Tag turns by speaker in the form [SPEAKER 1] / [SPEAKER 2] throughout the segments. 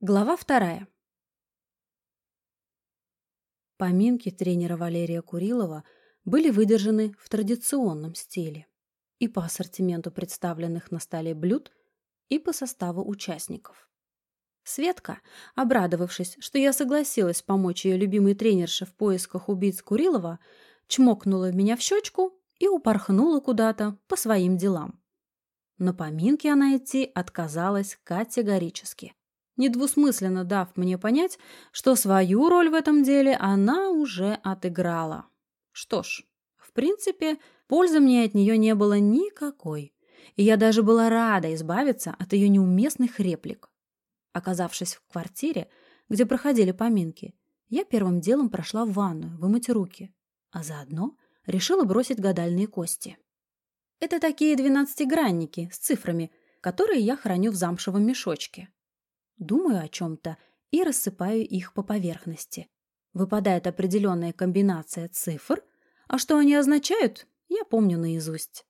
[SPEAKER 1] Глава вторая. Поминки тренера Валерия Курилова были выдержаны в традиционном стиле и по ассортименту представленных на столе блюд, и по составу участников. Светка, обрадовавшись, что я согласилась помочь ее любимой тренерше в поисках убийц Курилова, чмокнула меня в щечку и упорхнула куда-то по своим делам. На поминки она идти отказалась категорически недвусмысленно дав мне понять, что свою роль в этом деле она уже отыграла. Что ж, в принципе, пользы мне от нее не было никакой, и я даже была рада избавиться от ее неуместных реплик. Оказавшись в квартире, где проходили поминки, я первым делом прошла в ванную вымыть руки, а заодно решила бросить гадальные кости. Это такие двенадцатигранники с цифрами, которые я храню в замшевом мешочке думаю о чем-то и рассыпаю их по поверхности. Выпадает определенная комбинация цифр, а что они означают, я помню наизусть.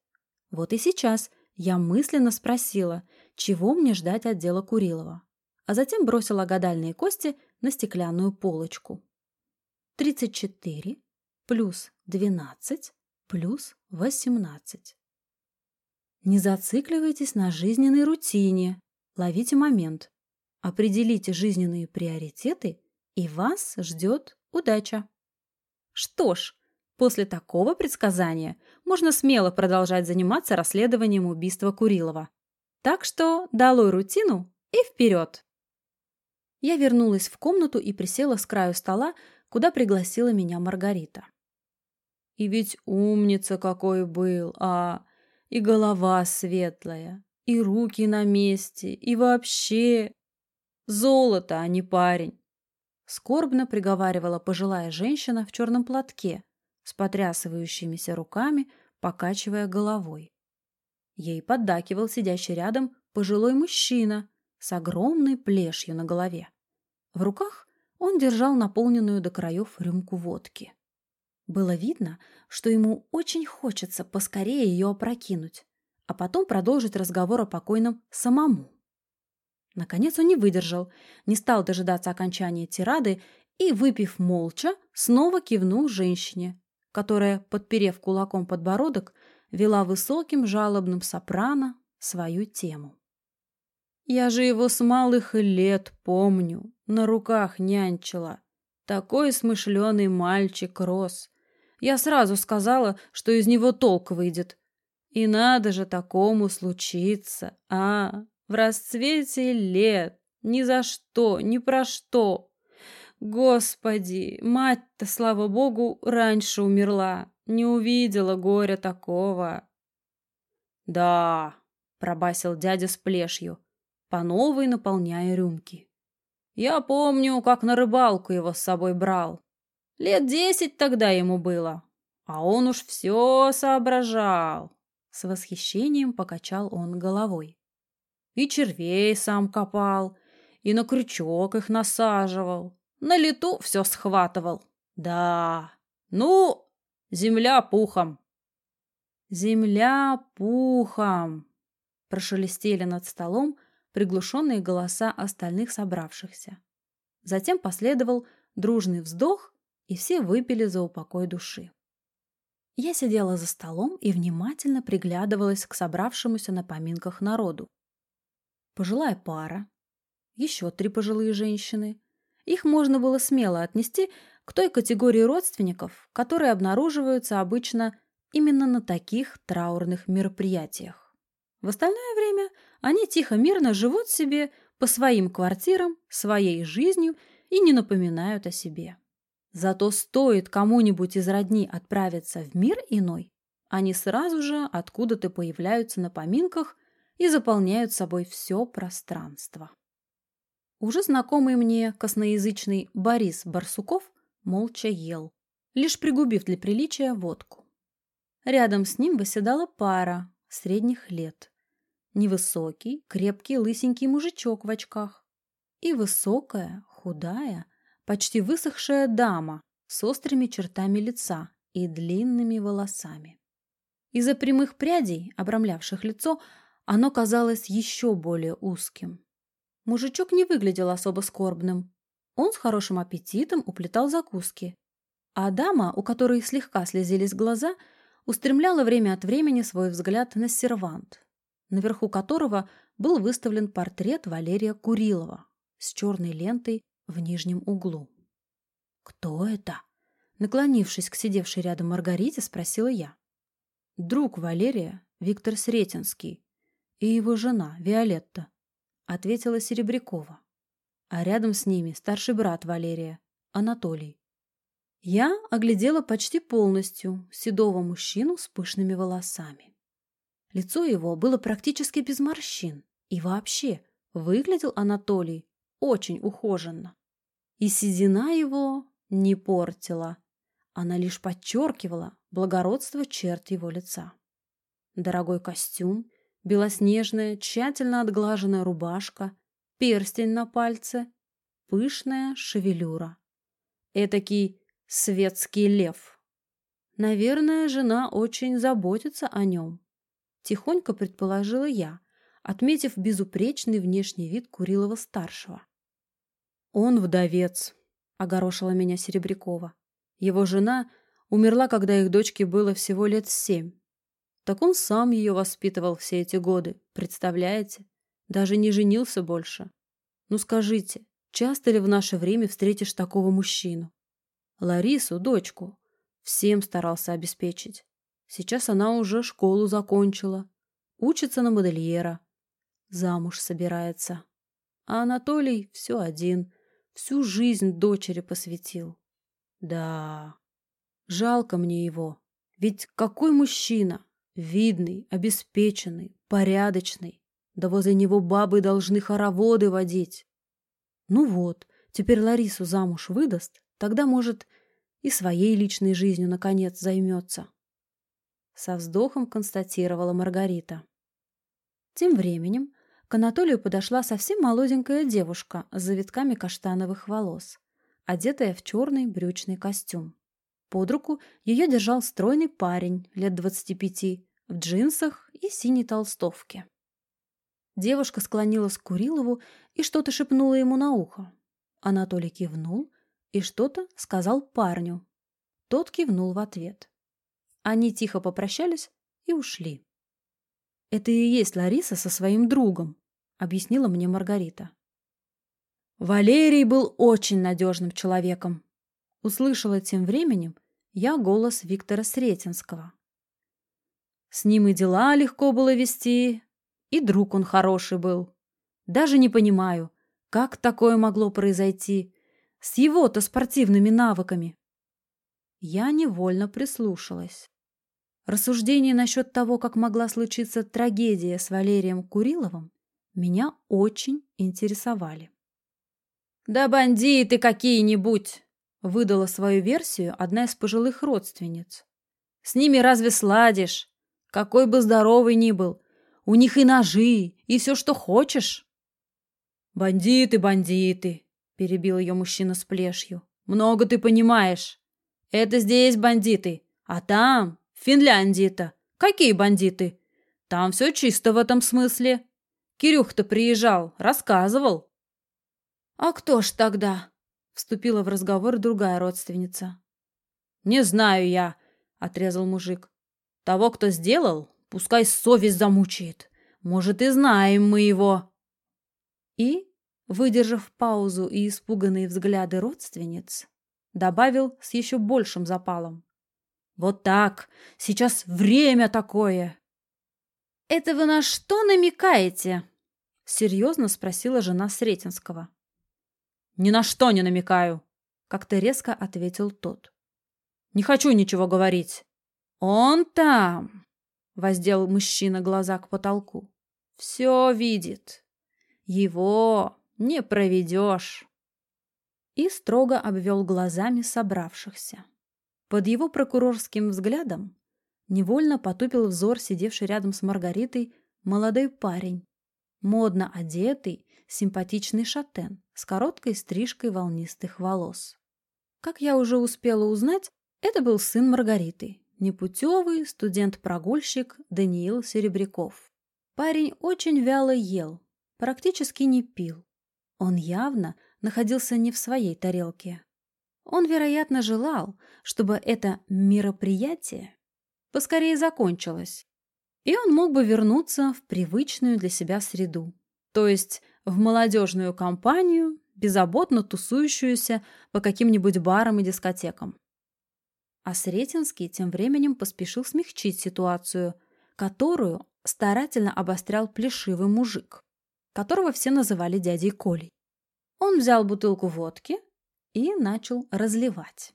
[SPEAKER 1] Вот и сейчас я мысленно спросила, чего мне ждать от дела Курилова, а затем бросила гадальные кости на стеклянную полочку. 34 плюс 12 плюс 18. Не зацикливайтесь на жизненной рутине, ловите момент. Определите жизненные приоритеты, и вас ждет удача. Что ж, после такого предсказания можно смело продолжать заниматься расследованием убийства Курилова. Так что долой рутину и вперед! Я вернулась в комнату и присела с краю стола, куда пригласила меня Маргарита. И ведь умница какой был, а! И голова светлая, и руки на месте, и вообще... Золото, а не парень. Скорбно приговаривала пожилая женщина в черном платке с потрясывающимися руками, покачивая головой. Ей поддакивал сидящий рядом пожилой мужчина с огромной плешью на голове. В руках он держал наполненную до краев рюмку водки. Было видно, что ему очень хочется поскорее ее опрокинуть, а потом продолжить разговор о покойном самому. Наконец он не выдержал, не стал дожидаться окончания тирады и, выпив молча, снова кивнул женщине, которая, подперев кулаком подбородок, вела высоким жалобным сопрано свою тему. «Я же его с малых лет помню, на руках нянчила. Такой смышленый мальчик рос. Я сразу сказала, что из него толк выйдет. И надо же такому случиться, а, в расцвете лет, ни за что, ни про что. Господи, мать-то, слава богу, раньше умерла, не увидела горя такого. Да, пробасил дядя с плешью, по новой наполняя рюмки. Я помню, как на рыбалку его с собой брал. Лет десять тогда ему было, а он уж все соображал. С восхищением покачал он головой. И червей сам копал, и на крючок их насаживал. На лету все схватывал. Да, ну, земля пухом. Земля пухом, прошелестели над столом приглушенные голоса остальных собравшихся. Затем последовал дружный вздох, и все выпили за упокой души. Я сидела за столом и внимательно приглядывалась к собравшемуся на поминках народу пожилая пара, еще три пожилые женщины. Их можно было смело отнести к той категории родственников, которые обнаруживаются обычно именно на таких траурных мероприятиях. В остальное время они тихо-мирно живут себе по своим квартирам, своей жизнью и не напоминают о себе. Зато стоит кому-нибудь из родни отправиться в мир иной, они сразу же откуда-то появляются на поминках и заполняют собой все пространство. Уже знакомый мне косноязычный Борис Барсуков молча ел, лишь пригубив для приличия водку. Рядом с ним восседала пара средних лет. Невысокий, крепкий, лысенький мужичок в очках и высокая, худая, почти высохшая дама с острыми чертами лица и длинными волосами. Из-за прямых прядей, обрамлявших лицо, оно казалось еще более узким. Мужичок не выглядел особо скорбным. Он с хорошим аппетитом уплетал закуски. А дама, у которой слегка слезились глаза, устремляла время от времени свой взгляд на сервант, наверху которого был выставлен портрет Валерия Курилова с черной лентой в нижнем углу. «Кто это?» Наклонившись к сидевшей рядом Маргарите, спросила я. «Друг Валерия, Виктор Сретенский, и его жена, Виолетта», — ответила Серебрякова. А рядом с ними старший брат Валерия, Анатолий. Я оглядела почти полностью седого мужчину с пышными волосами. Лицо его было практически без морщин, и вообще выглядел Анатолий очень ухоженно. И седина его не портила, она лишь подчеркивала благородство черт его лица. Дорогой костюм, белоснежная, тщательно отглаженная рубашка, перстень на пальце, пышная шевелюра. Этакий светский лев. Наверное, жена очень заботится о нем. Тихонько предположила я, отметив безупречный внешний вид Курилова-старшего. «Он вдовец», — огорошила меня Серебрякова. Его жена умерла, когда их дочке было всего лет семь. Так он сам ее воспитывал все эти годы, представляете? Даже не женился больше. Ну скажите, часто ли в наше время встретишь такого мужчину? Ларису, дочку, всем старался обеспечить. Сейчас она уже школу закончила, учится на модельера, замуж собирается. А Анатолий все один, всю жизнь дочери посвятил. Да, жалко мне его. Ведь какой мужчина? Видный, обеспеченный, порядочный. Да возле него бабы должны хороводы водить. Ну вот, теперь Ларису замуж выдаст, тогда, может, и своей личной жизнью, наконец, займется. Со вздохом констатировала Маргарита. Тем временем к Анатолию подошла совсем молоденькая девушка с завитками каштановых волос одетая в черный брючный костюм. Под руку ее держал стройный парень лет двадцати пяти в джинсах и синей толстовке. Девушка склонилась к Курилову и что-то шепнула ему на ухо. Анатолий кивнул и что-то сказал парню. Тот кивнул в ответ. Они тихо попрощались и ушли. «Это и есть Лариса со своим другом», — объяснила мне Маргарита. Валерий был очень надежным человеком. Услышала тем временем я голос Виктора Сретенского. С ним и дела легко было вести, и друг он хороший был. Даже не понимаю, как такое могло произойти с его-то спортивными навыками. Я невольно прислушалась. Рассуждения насчет того, как могла случиться трагедия с Валерием Куриловым, меня очень интересовали. «Да бандиты какие-нибудь!» — выдала свою версию одна из пожилых родственниц. «С ними разве сладишь? Какой бы здоровый ни был. У них и ножи, и все, что хочешь». «Бандиты, бандиты!» — перебил ее мужчина с плешью. «Много ты понимаешь. Это здесь бандиты, а там, в Финляндии-то, какие бандиты? Там все чисто в этом смысле. Кирюх-то приезжал, рассказывал». «А кто ж тогда?» — вступила в разговор другая родственница. «Не знаю я», — отрезал мужик. «Того, кто сделал, пускай совесть замучает. Может, и знаем мы его». И, выдержав паузу и испуганные взгляды родственниц, добавил с еще большим запалом. «Вот так! Сейчас время такое!» «Это вы на что намекаете?» — серьезно спросила жена Сретенского. «Ни на что не намекаю», — как-то резко ответил тот. «Не хочу ничего говорить». «Он там», — воздел мужчина глаза к потолку. «Все видит. Его не проведешь». И строго обвел глазами собравшихся. Под его прокурорским взглядом невольно потупил взор сидевший рядом с Маргаритой молодой парень, модно одетый, симпатичный шатен с короткой стрижкой волнистых волос. Как я уже успела узнать, это был сын Маргариты, непутевый студент-прогульщик Даниил Серебряков. Парень очень вяло ел, практически не пил, Он явно находился не в своей тарелке. Он, вероятно, желал, чтобы это мероприятие поскорее закончилось, и он мог бы вернуться в привычную для себя среду, то есть в молодежную компанию, беззаботно тусующуюся по каким-нибудь барам и дискотекам. А Сретенский тем временем поспешил смягчить ситуацию, которую старательно обострял плешивый мужик, которого все называли дядей Колей. Он взял бутылку водки и начал разливать.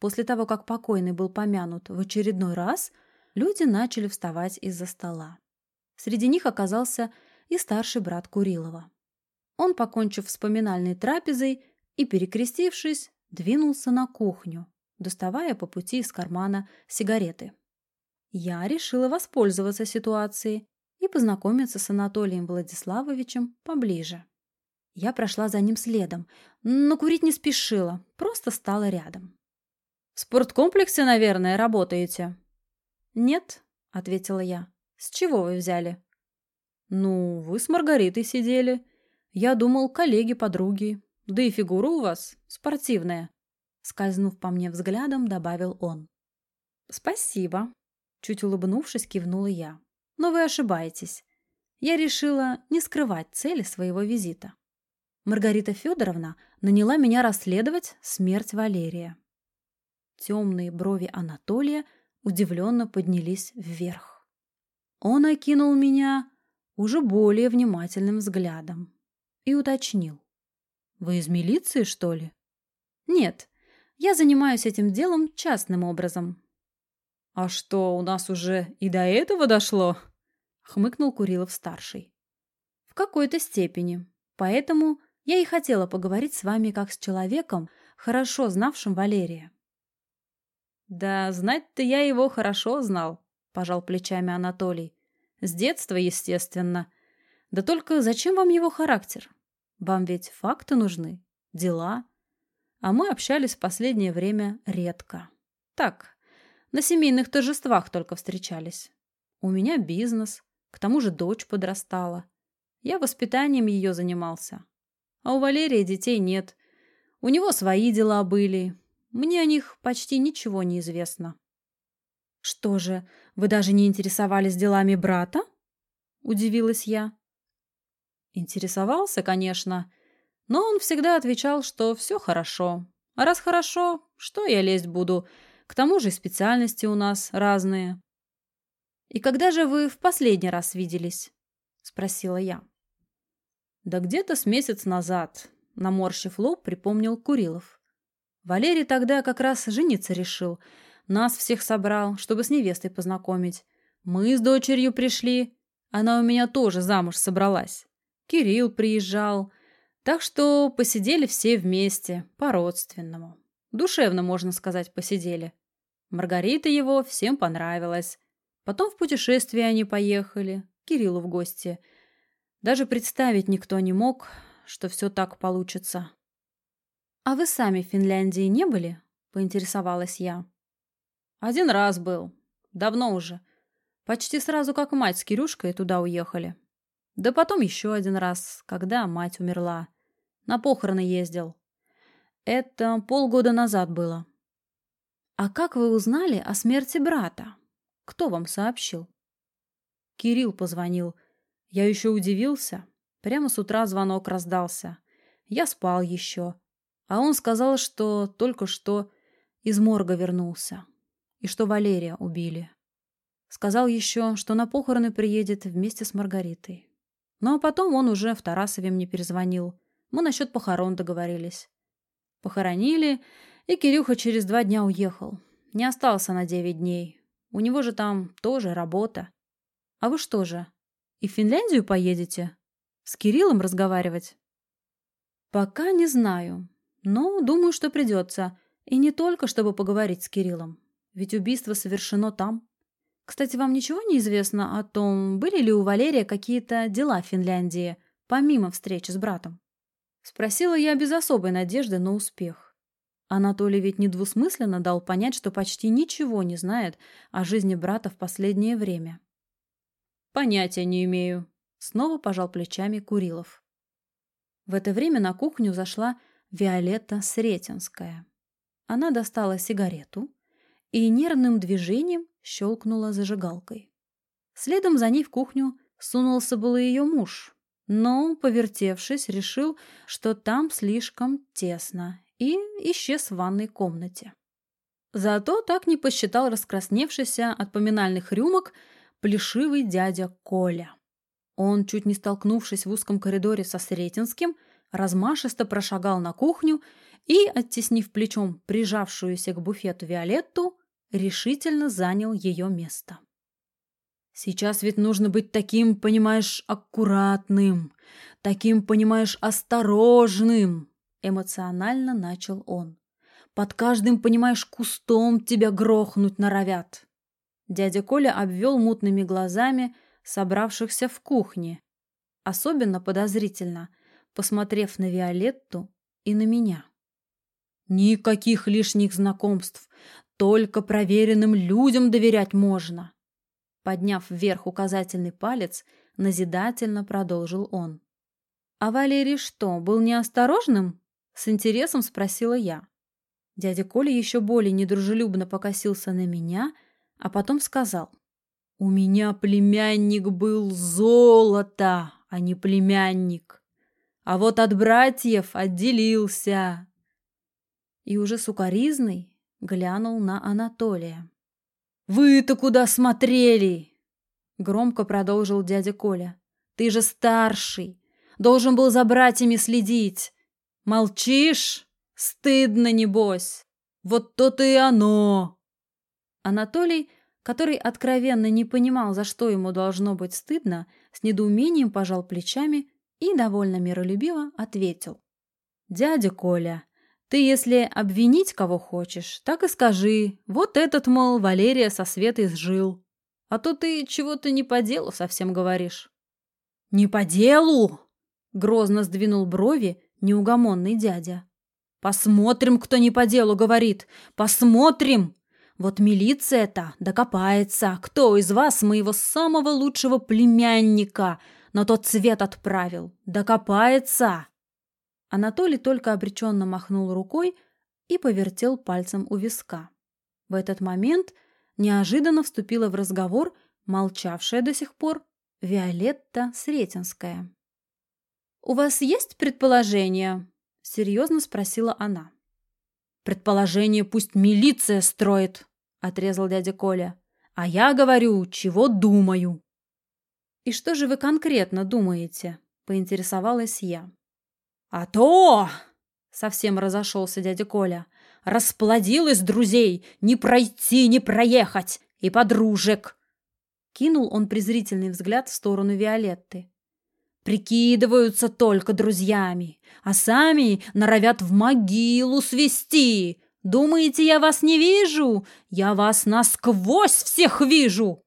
[SPEAKER 1] После того, как покойный был помянут в очередной раз, люди начали вставать из-за стола. Среди них оказался и старший брат Курилова. Он, покончив с поминальной трапезой и перекрестившись, двинулся на кухню, доставая по пути из кармана сигареты. Я решила воспользоваться ситуацией и познакомиться с Анатолием Владиславовичем поближе. Я прошла за ним следом, но курить не спешила, просто стала рядом. «В спорткомплексе, наверное, работаете?» «Нет», — ответила я. «С чего вы взяли?» «Ну, вы с Маргаритой сидели. Я думал, коллеги, подруги. Да и фигура у вас спортивная», — скользнув по мне взглядом, добавил он. «Спасибо», — чуть улыбнувшись, кивнула я. «Но вы ошибаетесь. Я решила не скрывать цели своего визита. Маргарита Федоровна наняла меня расследовать смерть Валерия. Темные брови Анатолия удивленно поднялись вверх. Он окинул меня уже более внимательным взглядом и уточнил. «Вы из милиции, что ли?» «Нет, я занимаюсь этим делом частным образом». «А что, у нас уже и до этого дошло?» — хмыкнул Курилов-старший. «В какой-то степени. Поэтому я и хотела поговорить с вами как с человеком, хорошо знавшим Валерия. «Да знать-то я его хорошо знал», — пожал плечами Анатолий. «С детства, естественно. Да только зачем вам его характер? Вам ведь факты нужны, дела. А мы общались в последнее время редко. Так, на семейных торжествах только встречались. У меня бизнес, к тому же дочь подрастала. Я воспитанием ее занимался. А у Валерия детей нет. У него свои дела были, мне о них почти ничего не известно. Что же, вы даже не интересовались делами брата? Удивилась я. Интересовался, конечно, но он всегда отвечал, что все хорошо. А раз хорошо, что я лезть буду? К тому же специальности у нас разные. «И когда же вы в последний раз виделись?» — спросила я. «Да где-то с месяц назад», — наморщив лоб, припомнил Курилов. Валерий тогда как раз жениться решил. Нас всех собрал, чтобы с невестой познакомить. Мы с дочерью пришли. Она у меня тоже замуж собралась. Кирилл приезжал. Так что посидели все вместе, по-родственному. Душевно, можно сказать, посидели. Маргарита его всем понравилась. Потом в путешествие они поехали, Кириллу в гости. Даже представить никто не мог, что все так получится. «А вы сами в Финляндии не были?» — поинтересовалась я. «Один раз был. Давно уже. Почти сразу, как мать с Кирюшкой туда уехали. Да потом еще один раз, когда мать умерла. На похороны ездил. Это полгода назад было». «А как вы узнали о смерти брата? Кто вам сообщил?» Кирилл позвонил. Я еще удивился. Прямо с утра звонок раздался. Я спал еще. А он сказал, что только что из морга вернулся и что Валерия убили. Сказал еще, что на похороны приедет вместе с Маргаритой. Ну а потом он уже в Тарасове мне перезвонил. Мы насчет похорон договорились. Похоронили, и Кирюха через два дня уехал. Не остался на девять дней. У него же там тоже работа. А вы что же, и в Финляндию поедете? С Кириллом разговаривать? Пока не знаю. Но думаю, что придется. И не только, чтобы поговорить с Кириллом. Ведь убийство совершено там. Кстати, вам ничего не известно о том, были ли у Валерия какие-то дела в Финляндии, помимо встречи с братом? Спросила я без особой надежды на успех. Анатолий ведь недвусмысленно дал понять, что почти ничего не знает о жизни брата в последнее время. «Понятия не имею», — снова пожал плечами Курилов. В это время на кухню зашла Виолетта Сретенская. Она достала сигарету и нервным движением щелкнула зажигалкой. Следом за ней в кухню сунулся было ее муж, но, повертевшись, решил, что там слишком тесно, и исчез в ванной комнате. Зато так не посчитал раскрасневшийся от поминальных рюмок плешивый дядя Коля. Он, чуть не столкнувшись в узком коридоре со Сретенским, размашисто прошагал на кухню и, оттеснив плечом прижавшуюся к буфету Виолетту, решительно занял ее место. Сейчас ведь нужно быть таким, понимаешь, аккуратным, таким, понимаешь, осторожным, эмоционально начал он. Под каждым, понимаешь, кустом тебя грохнуть норовят. Дядя Коля обвел мутными глазами собравшихся в кухне. Особенно подозрительно, посмотрев на Виолетту и на меня. Никаких лишних знакомств, только проверенным людям доверять можно. Подняв вверх указательный палец, назидательно продолжил он. «А Валерий что, был неосторожным?» — с интересом спросила я. Дядя Коля еще более недружелюбно покосился на меня, а потом сказал. «У меня племянник был золото, а не племянник. А вот от братьев отделился». И уже сукоризный глянул на Анатолия. «Вы-то куда смотрели?» Громко продолжил дядя Коля. «Ты же старший, должен был за братьями следить. Молчишь? Стыдно, небось. Вот то-то и оно!» Анатолий, который откровенно не понимал, за что ему должно быть стыдно, с недоумением пожал плечами и довольно миролюбиво ответил. «Дядя Коля, ты, если обвинить кого хочешь, так и скажи. Вот этот, мол, Валерия со Светой сжил. А то ты чего-то не по делу совсем говоришь. Не по делу? Грозно сдвинул брови неугомонный дядя. Посмотрим, кто не по делу говорит. Посмотрим. Вот милиция-то докопается, кто из вас моего самого лучшего племянника на тот свет отправил. Докопается. Анатолий только обреченно махнул рукой и повертел пальцем у виска. В этот момент неожиданно вступила в разговор молчавшая до сих пор Виолетта Сретенская. «У вас есть предположение?» — серьезно спросила она. «Предположение пусть милиция строит», — отрезал дядя Коля. «А я говорю, чего думаю». «И что же вы конкретно думаете?» — поинтересовалась я. «А то!» — совсем разошелся дядя Коля. «Расплодилось друзей! Не пройти, не проехать! И подружек!» Кинул он презрительный взгляд в сторону Виолетты. «Прикидываются только друзьями, а сами норовят в могилу свести! Думаете, я вас не вижу? Я вас насквозь всех вижу!»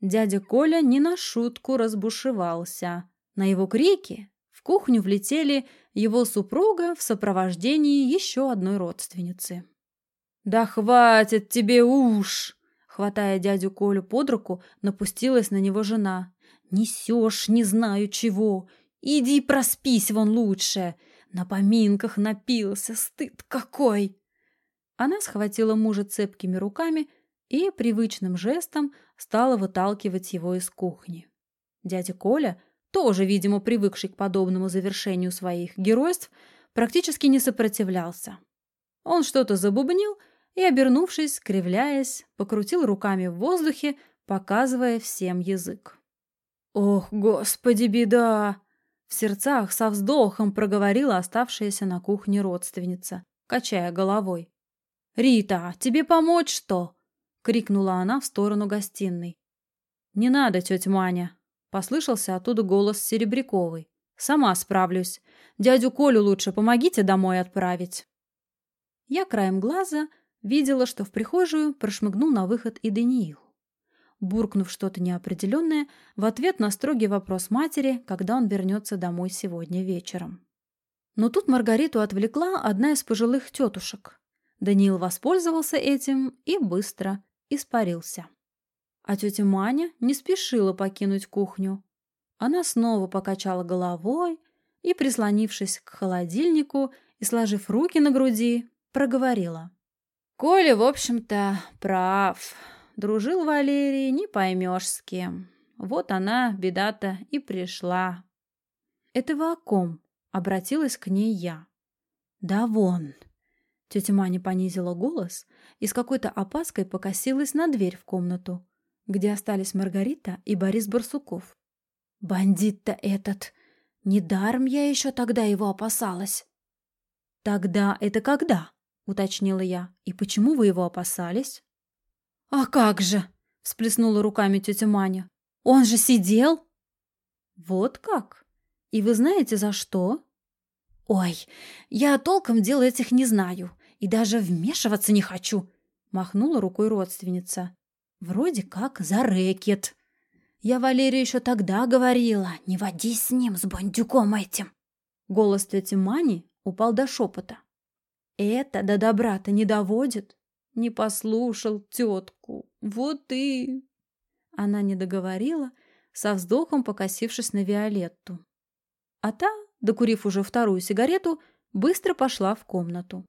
[SPEAKER 1] Дядя Коля не на шутку разбушевался. На его крики кухню влетели его супруга в сопровождении еще одной родственницы. «Да хватит тебе уж!» Хватая дядю Колю под руку, напустилась на него жена. «Несешь не знаю чего. Иди проспись вон лучше. На поминках напился, стыд какой!» Она схватила мужа цепкими руками и привычным жестом стала выталкивать его из кухни. Дядя Коля тоже, видимо, привыкший к подобному завершению своих геройств, практически не сопротивлялся. Он что-то забубнил и, обернувшись, кривляясь, покрутил руками в воздухе, показывая всем язык. «Ох, господи, беда!» В сердцах со вздохом проговорила оставшаяся на кухне родственница, качая головой. «Рита, тебе помочь что?» — крикнула она в сторону гостиной. «Не надо, тетя Маня», Послышался оттуда голос Серебряковой. «Сама справлюсь. Дядю Колю лучше помогите домой отправить». Я краем глаза видела, что в прихожую прошмыгнул на выход и Даниил. Буркнув что-то неопределенное, в ответ на строгий вопрос матери, когда он вернется домой сегодня вечером. Но тут Маргариту отвлекла одна из пожилых тетушек. Даниил воспользовался этим и быстро испарился. А тетя Маня не спешила покинуть кухню. Она снова покачала головой и, прислонившись к холодильнику и сложив руки на груди, проговорила. «Коля, в общем-то, прав. Дружил Валерий, не поймешь с кем. Вот она, беда-то, и пришла». «Это вы о ком?» — обратилась к ней я. «Да вон!» Тетя Маня понизила голос и с какой-то опаской покосилась на дверь в комнату, где остались Маргарита и Борис Барсуков. «Бандит-то этот! Недаром я еще тогда его опасалась!» «Тогда это когда?» — уточнила я. «И почему вы его опасались?» «А как же!» — всплеснула руками тетя Маня. «Он же сидел!» «Вот как? И вы знаете, за что?» «Ой, я толком дел этих не знаю и даже вмешиваться не хочу», — махнула рукой родственница. «Вроде как за рэкет». Я Валерию еще тогда говорила, не водись с ним, с бандюком этим. Голос тети Мани упал до шепота. Это до добра-то не доводит. Не послушал тетку. Вот и... Она не договорила, со вздохом покосившись на Виолетту. А та, докурив уже вторую сигарету, быстро пошла в комнату.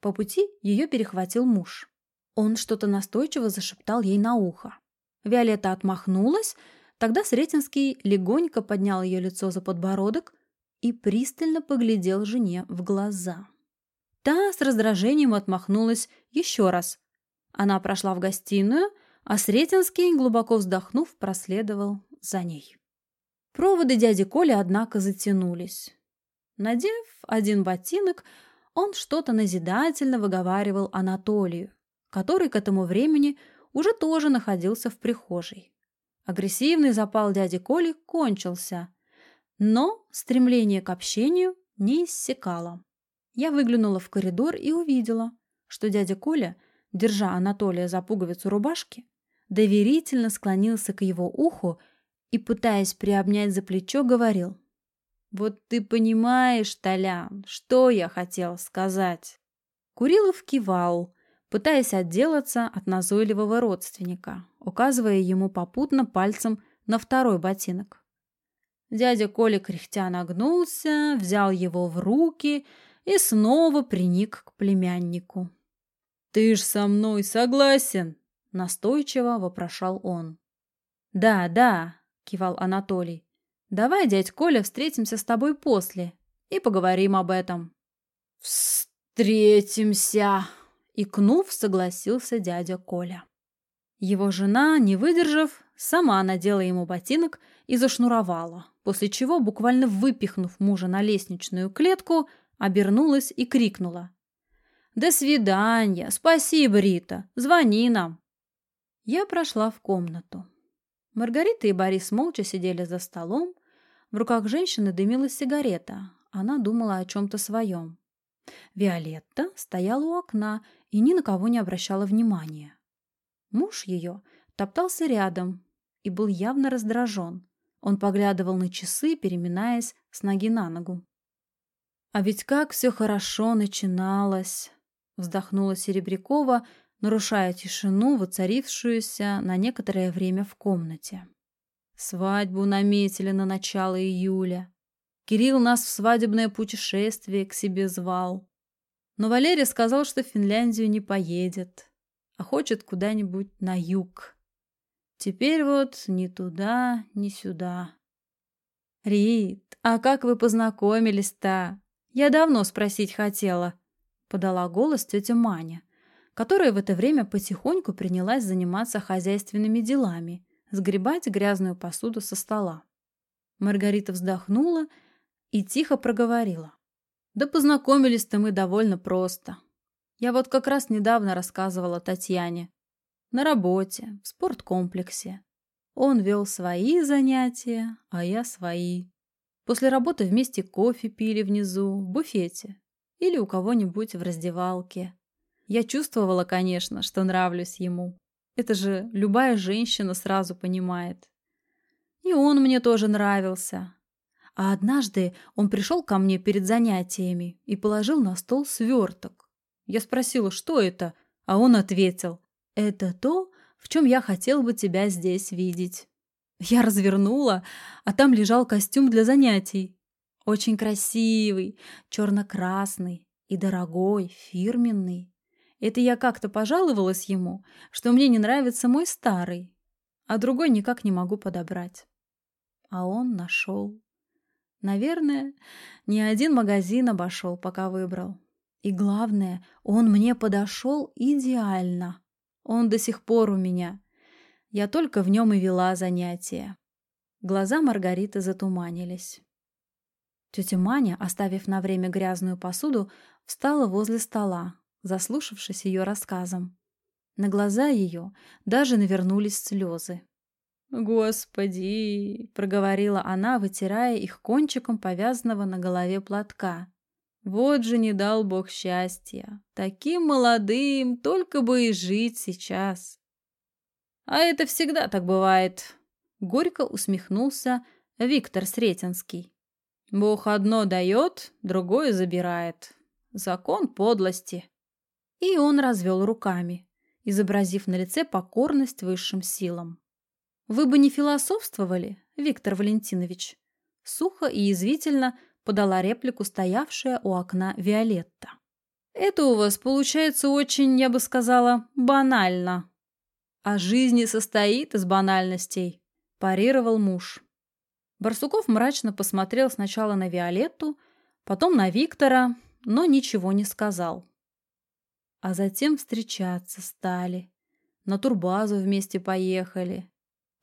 [SPEAKER 1] По пути ее перехватил муж. Он что-то настойчиво зашептал ей на ухо. Виолетта отмахнулась, тогда Сретенский легонько поднял ее лицо за подбородок и пристально поглядел жене в глаза. Та с раздражением отмахнулась еще раз. Она прошла в гостиную, а Сретенский, глубоко вздохнув, проследовал за ней. Проводы дяди Коли, однако, затянулись. Надев один ботинок, он что-то назидательно выговаривал Анатолию, который к этому времени уже тоже находился в прихожей. Агрессивный запал дяди Коли кончился, но стремление к общению не иссякало. Я выглянула в коридор и увидела, что дядя Коля, держа Анатолия за пуговицу рубашки, доверительно склонился к его уху и, пытаясь приобнять за плечо, говорил. «Вот ты понимаешь, Толян, что я хотел сказать?» Курилов кивал, пытаясь отделаться от назойливого родственника, указывая ему попутно пальцем на второй ботинок. Дядя Коля кряхтя нагнулся, взял его в руки и снова приник к племяннику. «Ты ж со мной согласен?» — настойчиво вопрошал он. «Да, да», — кивал Анатолий. «Давай, дядь Коля, встретимся с тобой после и поговорим об этом». «Встретимся!» — икнув, согласился дядя Коля. Его жена, не выдержав, сама надела ему ботинок и зашнуровала, после чего, буквально выпихнув мужа на лестничную клетку, обернулась и крикнула. «До свидания! Спасибо, Рита! Звони нам!» Я прошла в комнату. Маргарита и Борис молча сидели за столом. В руках женщины дымилась сигарета. Она думала о чем-то своем. Виолетта стояла у окна и ни на кого не обращала внимания. Муж ее топтался рядом и был явно раздражен. Он поглядывал на часы, переминаясь с ноги на ногу. «А ведь как все хорошо начиналось!» — вздохнула Серебрякова, нарушая тишину, воцарившуюся на некоторое время в комнате. Свадьбу наметили на начало июля. Кирилл нас в свадебное путешествие к себе звал. Но Валерий сказал, что в Финляндию не поедет, а хочет куда-нибудь на юг. Теперь вот ни туда, ни сюда. «Рит, а как вы познакомились-то? Я давно спросить хотела», — подала голос тетя Маня которая в это время потихоньку принялась заниматься хозяйственными делами, сгребать грязную посуду со стола. Маргарита вздохнула и тихо проговорила. «Да познакомились-то мы довольно просто. Я вот как раз недавно рассказывала Татьяне. На работе, в спорткомплексе. Он вел свои занятия, а я свои. После работы вместе кофе пили внизу, в буфете или у кого-нибудь в раздевалке. Я чувствовала, конечно, что нравлюсь ему. Это же любая женщина сразу понимает. И он мне тоже нравился. А однажды он пришел ко мне перед занятиями и положил на стол сверток. Я спросила, что это, а он ответил, «Это то, в чем я хотел бы тебя здесь видеть». Я развернула, а там лежал костюм для занятий. Очень красивый, черно-красный и дорогой, фирменный. Это я как-то пожаловалась ему, что мне не нравится мой старый, а другой никак не могу подобрать. А он нашел. Наверное, ни один магазин обошел, пока выбрал. И главное, он мне подошел идеально. Он до сих пор у меня. Я только в нем и вела занятия. Глаза Маргариты затуманились. Тетя Маня, оставив на время грязную посуду, встала возле стола, заслушавшись ее рассказом. На глаза ее даже навернулись слезы. «Господи!» — проговорила она, вытирая их кончиком повязанного на голове платка. «Вот же не дал Бог счастья! Таким молодым только бы и жить сейчас!» «А это всегда так бывает!» — горько усмехнулся Виктор Сретенский. «Бог одно дает, другое забирает. Закон подлости!» И он развел руками, изобразив на лице покорность высшим силам. Вы бы не философствовали, Виктор Валентинович. Сухо и язвительно подала реплику стоявшая у окна Виолетта. Это у вас получается очень, я бы сказала, банально. А жизнь не состоит из банальностей, парировал муж. Барсуков мрачно посмотрел сначала на Виолетту, потом на Виктора, но ничего не сказал. А затем встречаться стали. На турбазу вместе поехали.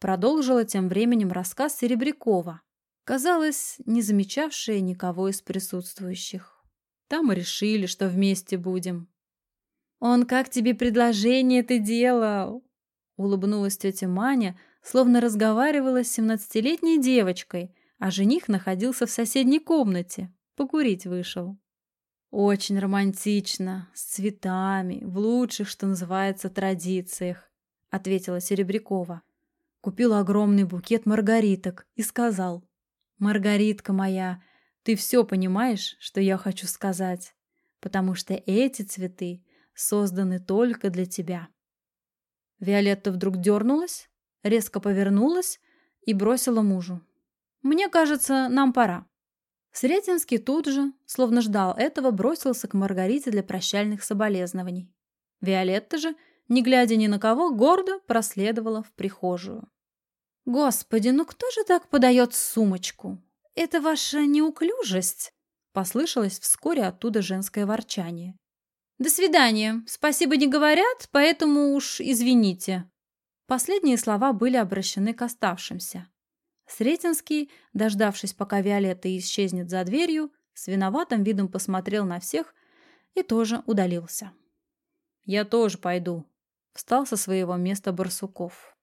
[SPEAKER 1] Продолжила тем временем рассказ Серебрякова, казалось, не замечавшая никого из присутствующих. Там и решили, что вместе будем. «Он как тебе предложение ты делал?» Улыбнулась тетя Маня, словно разговаривала с семнадцатилетней девочкой, а жених находился в соседней комнате. Покурить вышел. Очень романтично, с цветами, в лучших, что называется, традициях, ответила Серебрякова купил огромный букет маргариток и сказал, «Маргаритка моя, ты все понимаешь, что я хочу сказать, потому что эти цветы созданы только для тебя». Виолетта вдруг дернулась, резко повернулась и бросила мужу. «Мне кажется, нам пора». Сретенский тут же, словно ждал этого, бросился к Маргарите для прощальных соболезнований. Виолетта же – не глядя ни на кого, гордо проследовала в прихожую. «Господи, ну кто же так подает сумочку? Это ваша неуклюжесть?» Послышалось вскоре оттуда женское ворчание. «До свидания. Спасибо не говорят, поэтому уж извините». Последние слова были обращены к оставшимся. Сретенский, дождавшись, пока Виолетта исчезнет за дверью, с виноватым видом посмотрел на всех и тоже удалился. «Я тоже пойду», Встал со своего места Барсуков.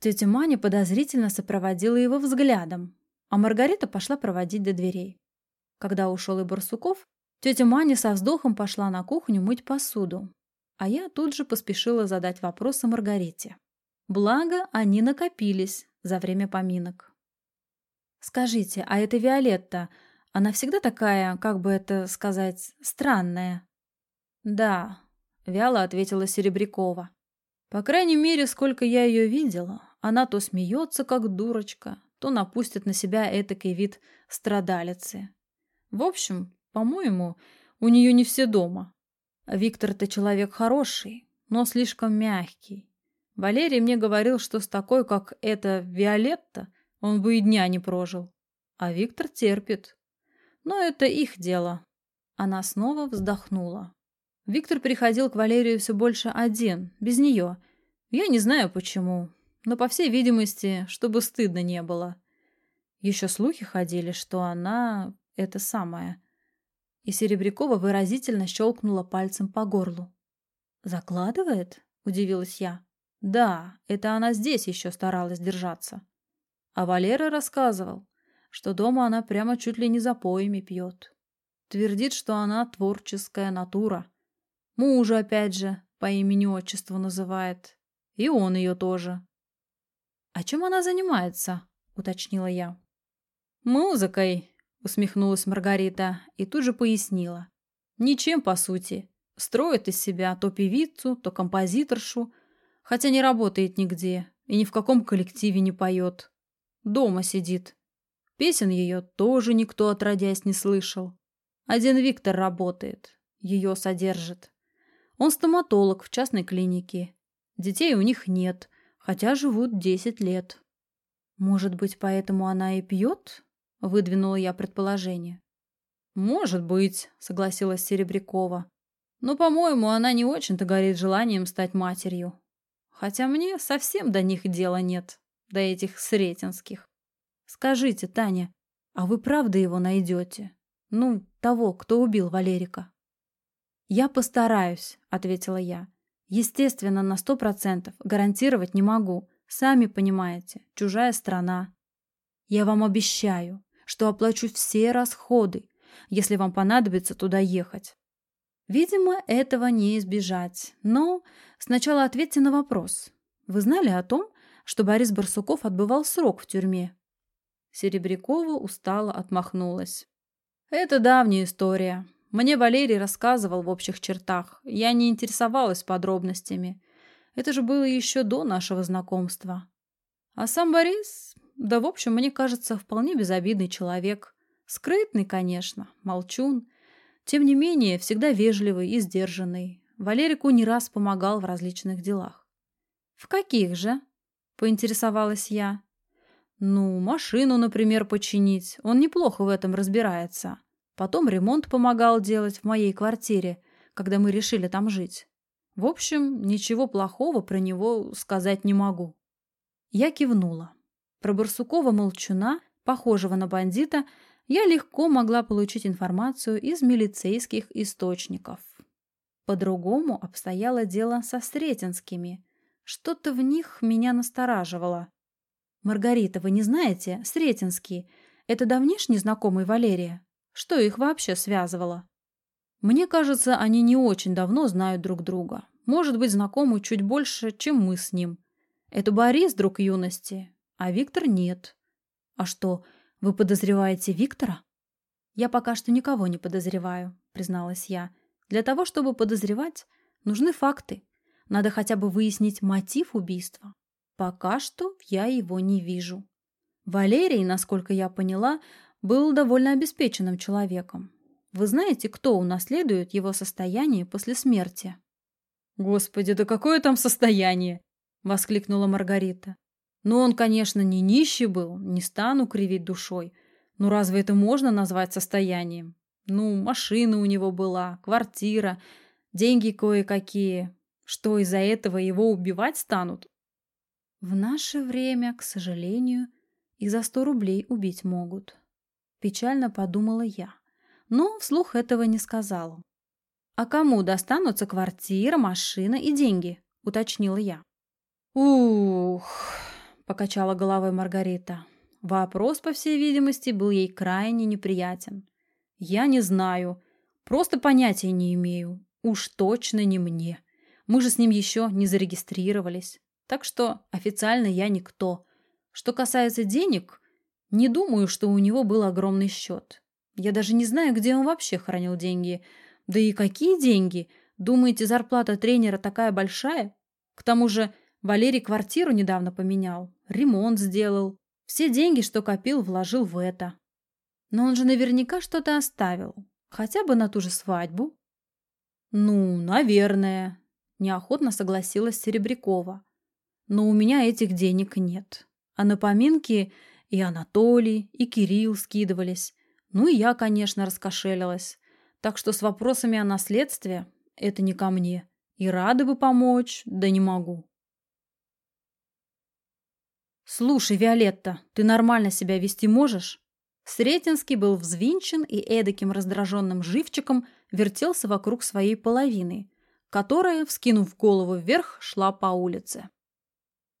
[SPEAKER 1] Тетя Маня подозрительно сопроводила его взглядом, а Маргарита пошла проводить до дверей. Когда ушел и Барсуков, тетя Маня со вздохом пошла на кухню мыть посуду, а я тут же поспешила задать вопросы Маргарите. Благо, они накопились за время поминок. «Скажите, а эта Виолетта, она всегда такая, как бы это сказать, странная?» «Да, вяло ответила Серебрякова. По крайней мере, сколько я ее видела, она то смеется, как дурочка, то напустит на себя этакий вид страдалицы. В общем, по-моему, у нее не все дома. Виктор-то человек хороший, но слишком мягкий. Валерий мне говорил, что с такой, как эта Виолетта, он бы и дня не прожил. А Виктор терпит. Но это их дело. Она снова вздохнула. Виктор приходил к Валерию все больше один, без нее. Я не знаю почему, но, по всей видимости, чтобы стыдно не было. Еще слухи ходили, что она — это самое. И Серебрякова выразительно щелкнула пальцем по горлу. «Закладывает?» — удивилась я. «Да, это она здесь еще старалась держаться». А Валера рассказывал, что дома она прямо чуть ли не за поями пьет. Твердит, что она творческая натура. Мужа, опять же, по имени-отчеству называет. И он ее тоже. «А чем она занимается?» — уточнила я. «Музыкой», — усмехнулась Маргарита и тут же пояснила. «Ничем, по сути. Строит из себя то певицу, то композиторшу, хотя не работает нигде и ни в каком коллективе не поет. Дома сидит. Песен ее тоже никто отродясь не слышал. Один Виктор работает, ее содержит. Он стоматолог в частной клинике. Детей у них нет, хотя живут 10 лет. Может быть, поэтому она и пьет? Выдвинула я предположение. Может быть, согласилась Серебрякова. Но, по-моему, она не очень-то горит желанием стать матерью. Хотя мне совсем до них дела нет, до этих сретенских. Скажите, Таня, а вы правда его найдете? Ну, того, кто убил Валерика. Я постараюсь, ответила я. Естественно, на сто процентов гарантировать не могу. Сами понимаете, чужая страна. Я вам обещаю, что оплачу все расходы, если вам понадобится туда ехать. Видимо, этого не избежать. Но сначала ответьте на вопрос. Вы знали о том, что Борис Барсуков отбывал срок в тюрьме? Серебрякова устало отмахнулась. «Это давняя история. Мне Валерий рассказывал в общих чертах. Я не интересовалась подробностями. Это же было еще до нашего знакомства. А сам Борис, да в общем, мне кажется, вполне безобидный человек. Скрытный, конечно, молчун. Тем не менее, всегда вежливый и сдержанный. Валерику не раз помогал в различных делах. «В каких же?» – поинтересовалась я. Ну, машину, например, починить. Он неплохо в этом разбирается. Потом ремонт помогал делать в моей квартире, когда мы решили там жить. В общем, ничего плохого про него сказать не могу. Я кивнула. Про Барсукова молчуна, похожего на бандита, я легко могла получить информацию из милицейских источников. По-другому обстояло дело со Сретенскими. Что-то в них меня настораживало. «Маргарита, вы не знаете? Сретенский. Это давнишний знакомый Валерия. Что их вообще связывало?» «Мне кажется, они не очень давно знают друг друга. Может быть, знакомы чуть больше, чем мы с ним. Это Борис, друг юности, а Виктор нет. А что, вы подозреваете Виктора?» «Я пока что никого не подозреваю», — призналась я. «Для того, чтобы подозревать, нужны факты. Надо хотя бы выяснить мотив убийства. Пока что я его не вижу. Валерий, насколько я поняла, был довольно обеспеченным человеком. Вы знаете, кто унаследует его состояние после смерти? «Господи, да какое там состояние!» — воскликнула Маргарита. «Ну, он, конечно, не нищий был, не стану кривить душой. Но разве это можно назвать состоянием? Ну, машина у него была, квартира, деньги кое-какие. Что, из-за этого его убивать станут? В наше время, к сожалению, и за сто рублей убить могут. Печально подумала я, но вслух этого не сказала. «А кому достанутся квартира, машина и деньги?» — уточнила я. «Ух!» — покачала головой Маргарита. Вопрос, по всей видимости, был ей крайне неприятен. «Я не знаю. Просто понятия не имею. Уж точно не мне. Мы же с ним еще не зарегистрировались. Так что официально я никто. Что касается денег, не думаю, что у него был огромный счет. Я даже не знаю, где он вообще хранил деньги. Да и какие деньги? Думаете, зарплата тренера такая большая? К тому же Валерий квартиру недавно поменял, ремонт сделал. Все деньги, что копил, вложил в это. Но он же наверняка что-то оставил. Хотя бы на ту же свадьбу. Ну, наверное, неохотно согласилась Серебрякова но у меня этих денег нет. А на поминки и Анатолий, и Кирилл скидывались. Ну и я, конечно, раскошелилась. Так что с вопросами о наследстве это не ко мне. И рада бы помочь, да не могу. «Слушай, Виолетта, ты нормально себя вести можешь?» Сретенский был взвинчен и эдаким раздраженным живчиком вертелся вокруг своей половины, которая, вскинув голову вверх, шла по улице.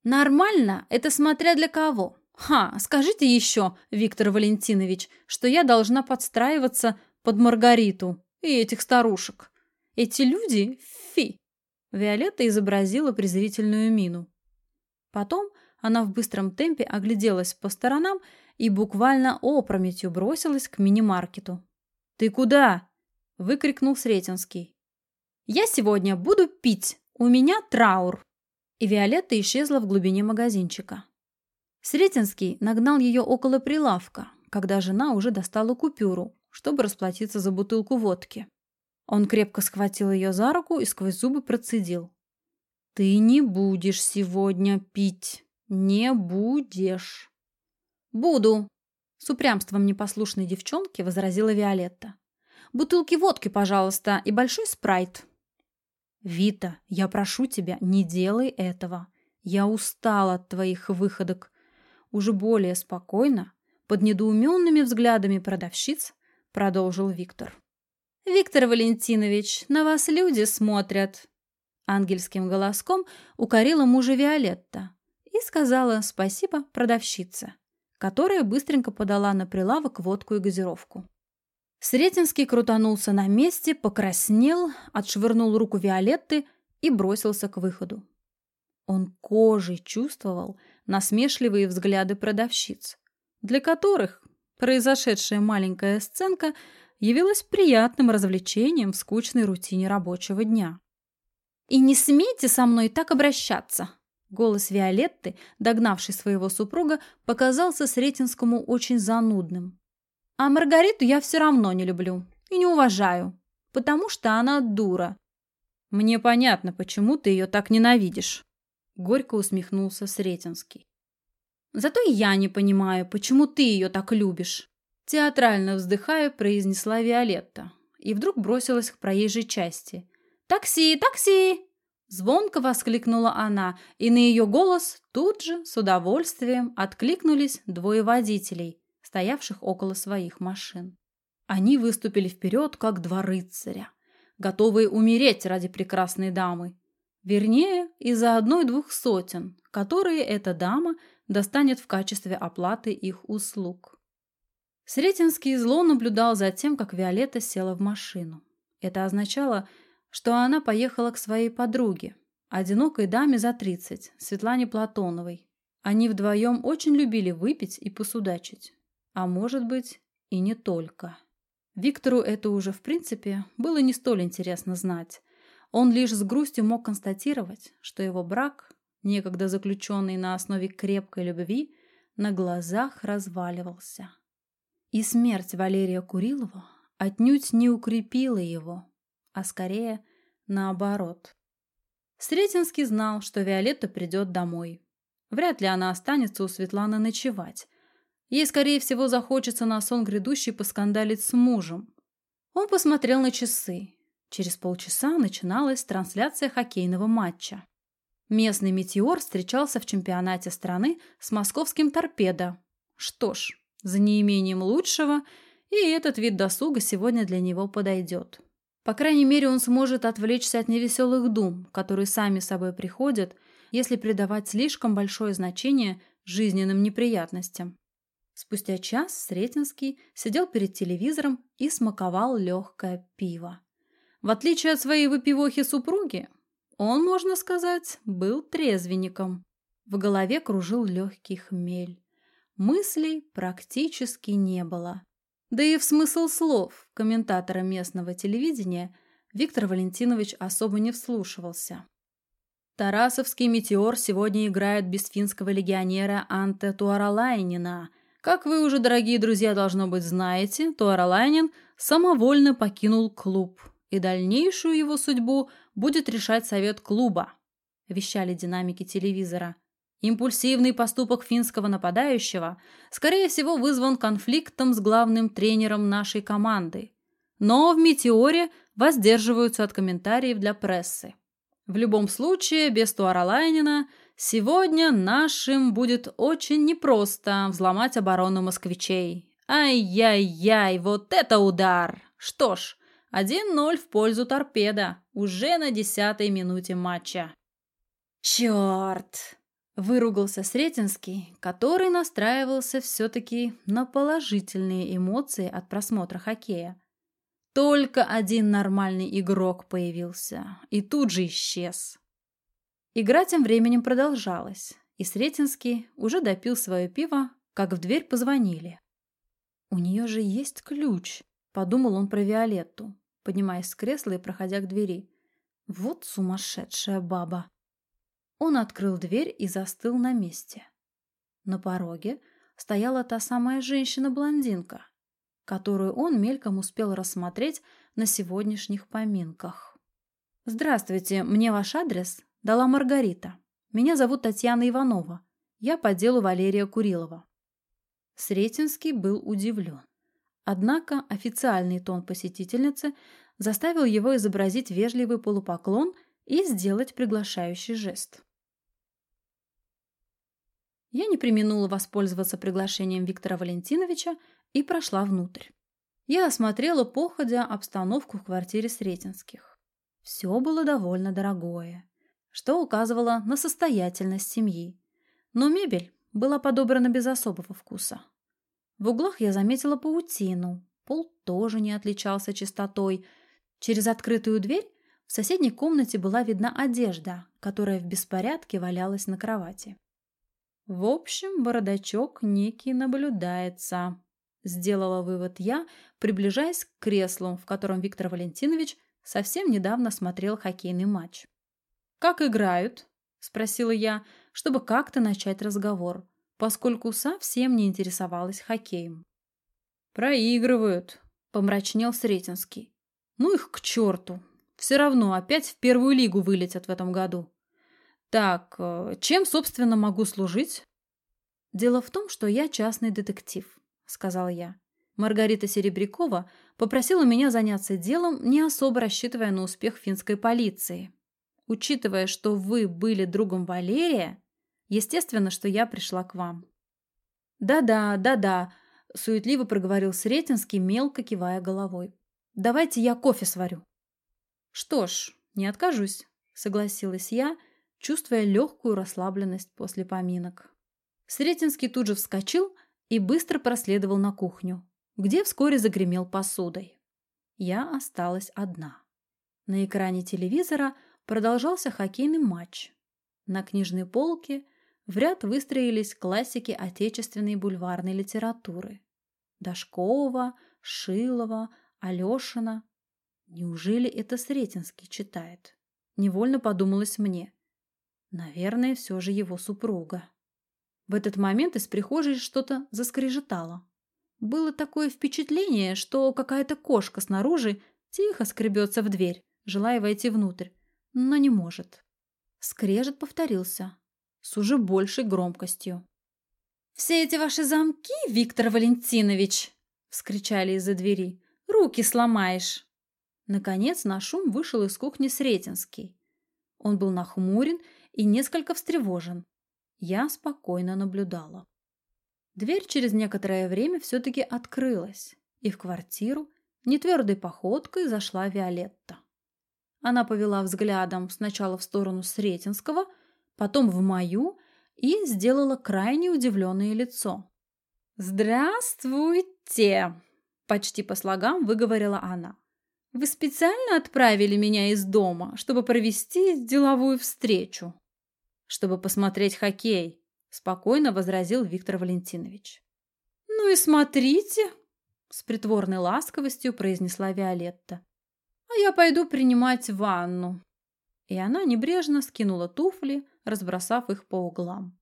[SPEAKER 1] Нормально? Это смотря для кого. Ха, скажите еще, Виктор Валентинович, что я должна подстраиваться под Маргариту и этих старушек. Эти люди – фи. Виолетта изобразила презрительную мину. Потом она в быстром темпе огляделась по сторонам и буквально опрометью бросилась к мини-маркету. «Ты куда?» – выкрикнул Сретенский. «Я сегодня буду пить. У меня траур» и Виолетта исчезла в глубине магазинчика. Сретенский нагнал ее около прилавка, когда жена уже достала купюру, чтобы расплатиться за бутылку водки. Он крепко схватил ее за руку и сквозь зубы процедил. «Ты не будешь сегодня пить. Не будешь». «Буду», — с упрямством непослушной девчонки возразила Виолетта. «Бутылки водки, пожалуйста, и большой спрайт». «Вита, я прошу тебя, не делай этого. Я устала от твоих выходок». Уже более спокойно, под недоуменными взглядами продавщиц, продолжил Виктор. «Виктор Валентинович, на вас люди смотрят!» Ангельским голоском укорила мужа Виолетта и сказала спасибо продавщице, которая быстренько подала на прилавок водку и газировку. Сретенский крутанулся на месте, покраснел, отшвырнул руку Виолетты и бросился к выходу. Он кожей чувствовал насмешливые взгляды продавщиц, для которых произошедшая маленькая сценка явилась приятным развлечением в скучной рутине рабочего дня. «И не смейте со мной так обращаться!» Голос Виолетты, догнавший своего супруга, показался Сретенскому очень занудным. «А Маргариту я все равно не люблю и не уважаю, потому что она дура». «Мне понятно, почему ты ее так ненавидишь», — горько усмехнулся Сретенский. «Зато я не понимаю, почему ты ее так любишь». Театрально вздыхая, произнесла Виолетта и вдруг бросилась к проезжей части. «Такси! Такси!» Звонко воскликнула она, и на ее голос тут же с удовольствием откликнулись двое водителей, стоявших около своих машин. Они выступили вперед, как два рыцаря, готовые умереть ради прекрасной дамы. Вернее, из-за одной-двух сотен, которые эта дама достанет в качестве оплаты их услуг. Сретенский зло наблюдал за тем, как Виолетта села в машину. Это означало, что она поехала к своей подруге, одинокой даме за 30, Светлане Платоновой. Они вдвоем очень любили выпить и посудачить. А может быть, и не только. Виктору это уже, в принципе, было не столь интересно знать. Он лишь с грустью мог констатировать, что его брак, некогда заключенный на основе крепкой любви, на глазах разваливался. И смерть Валерия Курилова отнюдь не укрепила его, а скорее наоборот. Сретенский знал, что Виолетта придет домой. Вряд ли она останется у Светланы ночевать. Ей, скорее всего, захочется на сон грядущий поскандалить с мужем. Он посмотрел на часы. Через полчаса начиналась трансляция хоккейного матча. Местный «Метеор» встречался в чемпионате страны с московским «Торпедо». Что ж, за неимением лучшего, и этот вид досуга сегодня для него подойдет. По крайней мере, он сможет отвлечься от невеселых дум, которые сами собой приходят, если придавать слишком большое значение жизненным неприятностям. Спустя час Сретенский сидел перед телевизором и смаковал легкое пиво. В отличие от своей выпивохи супруги, он, можно сказать, был трезвенником. В голове кружил легкий хмель. Мыслей практически не было. Да и в смысл слов комментатора местного телевидения Виктор Валентинович особо не вслушивался. Тарасовский «Метеор» сегодня играет без финского легионера Анте Туаралайнина. Как вы уже, дорогие друзья, должно быть, знаете, Туаралайнин самовольно покинул клуб, и дальнейшую его судьбу будет решать совет клуба, вещали динамики телевизора. Импульсивный поступок финского нападающего, скорее всего, вызван конфликтом с главным тренером нашей команды. Но в «Метеоре» воздерживаются от комментариев для прессы. В любом случае, без Туаралайнина сегодня нашим будет очень непросто взломать оборону москвичей. Ай-яй-яй, вот это удар! Что ж, 1-0 в пользу торпеда, уже на десятой минуте матча. Черт! Выругался Сретенский, который настраивался все-таки на положительные эмоции от просмотра хоккея. Только один нормальный игрок появился и тут же исчез. Игра тем временем продолжалась, и Сретенский уже допил свое пиво, как в дверь позвонили. «У нее же есть ключ», — подумал он про Виолетту, поднимаясь с кресла и проходя к двери. «Вот сумасшедшая баба!» Он открыл дверь и застыл на месте. На пороге стояла та самая женщина-блондинка, которую он мельком успел рассмотреть на сегодняшних поминках. «Здравствуйте, мне ваш адрес дала Маргарита. Меня зовут Татьяна Иванова. Я по делу Валерия Курилова». Сретенский был удивлен. Однако официальный тон посетительницы заставил его изобразить вежливый полупоклон и сделать приглашающий жест. Я не применула воспользоваться приглашением Виктора Валентиновича и прошла внутрь. Я осмотрела походя обстановку в квартире Сретенских. Все было довольно дорогое, что указывало на состоятельность семьи. Но мебель была подобрана без особого вкуса. В углах я заметила паутину, пол тоже не отличался чистотой. Через открытую дверь в соседней комнате была видна одежда, которая в беспорядке валялась на кровати. В общем, бородачок некий наблюдается, сделала вывод я, приближаясь к креслу, в котором Виктор Валентинович совсем недавно смотрел хоккейный матч. «Как играют?» – спросила я, чтобы как-то начать разговор, поскольку совсем не интересовалась хоккеем. «Проигрывают», – помрачнел Сретенский. «Ну их к черту! Все равно опять в первую лигу вылетят в этом году». Так, э, чем, собственно, могу служить? Дело в том, что я частный детектив, сказал я. Маргарита Серебрякова попросила меня заняться делом, не особо рассчитывая на успех финской полиции. Учитывая, что вы были другом Валерия, естественно, что я пришла к вам. Да-да, да-да, суетливо проговорил Сретенский, мелко кивая головой. Давайте я кофе сварю. Что ж, не откажусь, согласилась я, чувствуя легкую расслабленность после поминок. Сретенский тут же вскочил и быстро проследовал на кухню, где вскоре загремел посудой. Я осталась одна. На экране телевизора продолжался хоккейный матч. На книжной полке в ряд выстроились классики отечественной бульварной литературы. Дашкова, Шилова, Алешина. Неужели это Сретенский читает? Невольно подумалось мне. Наверное, все же его супруга. В этот момент из прихожей что-то заскрежетало. Было такое впечатление, что какая-то кошка снаружи тихо скребется в дверь, желая войти внутрь, но не может. Скрежет повторился, с уже большей громкостью. «Все эти ваши замки, Виктор Валентинович!» — вскричали из-за двери. «Руки сломаешь!» Наконец на шум вышел из кухни Сретенский. Он был нахмурен и несколько встревожен. Я спокойно наблюдала. Дверь через некоторое время все-таки открылась, и в квартиру нетвердой походкой зашла Виолетта. Она повела взглядом сначала в сторону Сретенского, потом в мою и сделала крайне удивленное лицо. «Здравствуйте!» – почти по слогам выговорила она. «Вы специально отправили меня из дома, чтобы провести деловую встречу?» чтобы посмотреть хоккей», – спокойно возразил Виктор Валентинович. «Ну и смотрите», – с притворной ласковостью произнесла Виолетта. «А я пойду принимать ванну». И она небрежно скинула туфли, разбросав их по углам.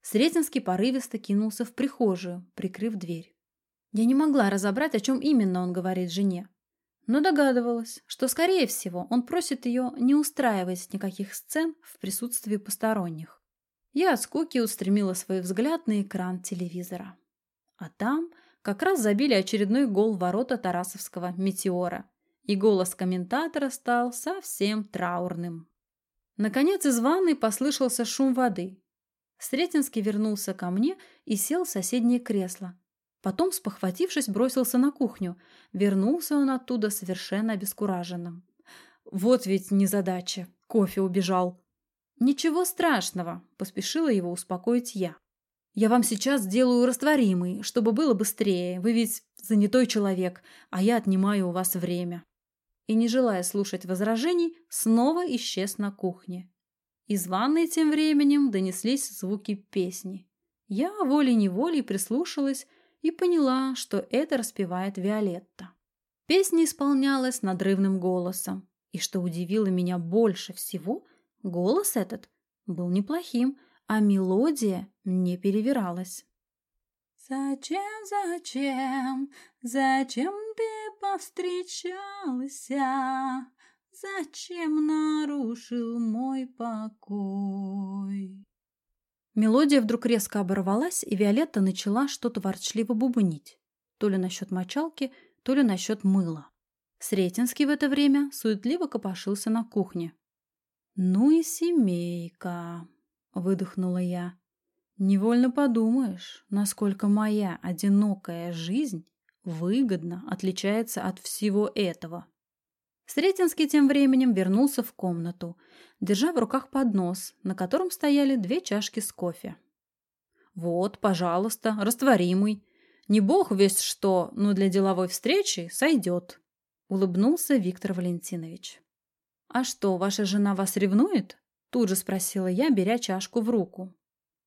[SPEAKER 1] Сретенский порывисто кинулся в прихожую, прикрыв дверь. Я не могла разобрать, о чем именно он говорит жене но догадывалась, что, скорее всего, он просит ее не устраивать никаких сцен в присутствии посторонних. Я от скуки устремила свой взгляд на экран телевизора. А там как раз забили очередной гол ворота Тарасовского «Метеора», и голос комментатора стал совсем траурным. Наконец из ванной послышался шум воды. Сретенский вернулся ко мне и сел в соседнее кресло, Потом, спохватившись, бросился на кухню. Вернулся он оттуда совершенно обескураженным. Вот ведь незадача. Кофе убежал. «Ничего страшного», – поспешила его успокоить я. «Я вам сейчас сделаю растворимый, чтобы было быстрее. Вы ведь занятой человек, а я отнимаю у вас время». И, не желая слушать возражений, снова исчез на кухне. Из ванной тем временем донеслись звуки песни. Я волей-неволей прислушалась и поняла, что это распевает Виолетта. Песня исполнялась надрывным голосом, и что удивило меня больше всего, голос этот был неплохим, а мелодия не перевиралась.
[SPEAKER 2] Зачем, зачем, зачем повстречался? Зачем нарушил мой покой?
[SPEAKER 1] Мелодия вдруг резко оборвалась, и Виолетта начала что-то ворчливо бубнить. То ли насчет мочалки, то ли насчет мыла. Сретенский в это время суетливо копошился на кухне. «Ну и семейка», — выдохнула я. Невольно подумаешь, насколько моя одинокая жизнь выгодно отличается от всего этого. Сретенский тем временем вернулся в комнату, держа в руках поднос, на котором стояли две чашки с кофе. «Вот, пожалуйста, растворимый. Не бог весть что, но для деловой встречи сойдет», — улыбнулся Виктор Валентинович. «А что, ваша жена вас ревнует?» — тут же спросила я, беря чашку в руку.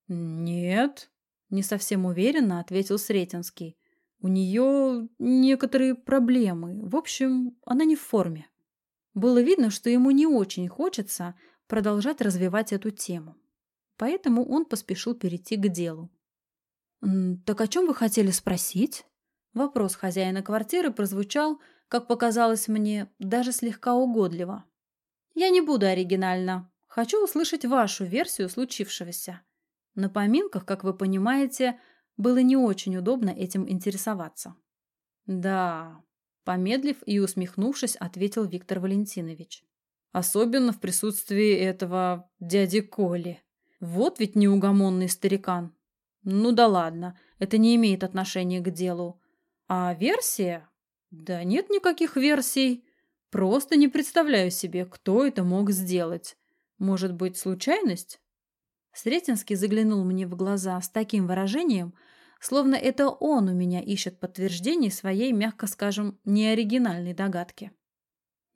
[SPEAKER 1] «Нет», — не совсем уверенно ответил Сретенский. «У нее некоторые проблемы. В общем, она не в форме». Было видно, что ему не очень хочется продолжать развивать эту тему. Поэтому он поспешил перейти к делу. «Так о чем вы хотели спросить?» Вопрос хозяина квартиры прозвучал, как показалось мне, даже слегка угодливо. «Я не буду оригинально. Хочу услышать вашу версию случившегося. На поминках, как вы понимаете, было не очень удобно этим интересоваться. Да, помедлив и усмехнувшись, ответил Виктор Валентинович. Особенно в присутствии этого дяди Коли. Вот ведь неугомонный старикан. Ну да ладно, это не имеет отношения к делу. А версия? Да нет никаких версий. Просто не представляю себе, кто это мог сделать. Может быть, случайность? Сретенский заглянул мне в глаза с таким выражением, словно это он у меня ищет подтверждение своей, мягко скажем, неоригинальной догадки.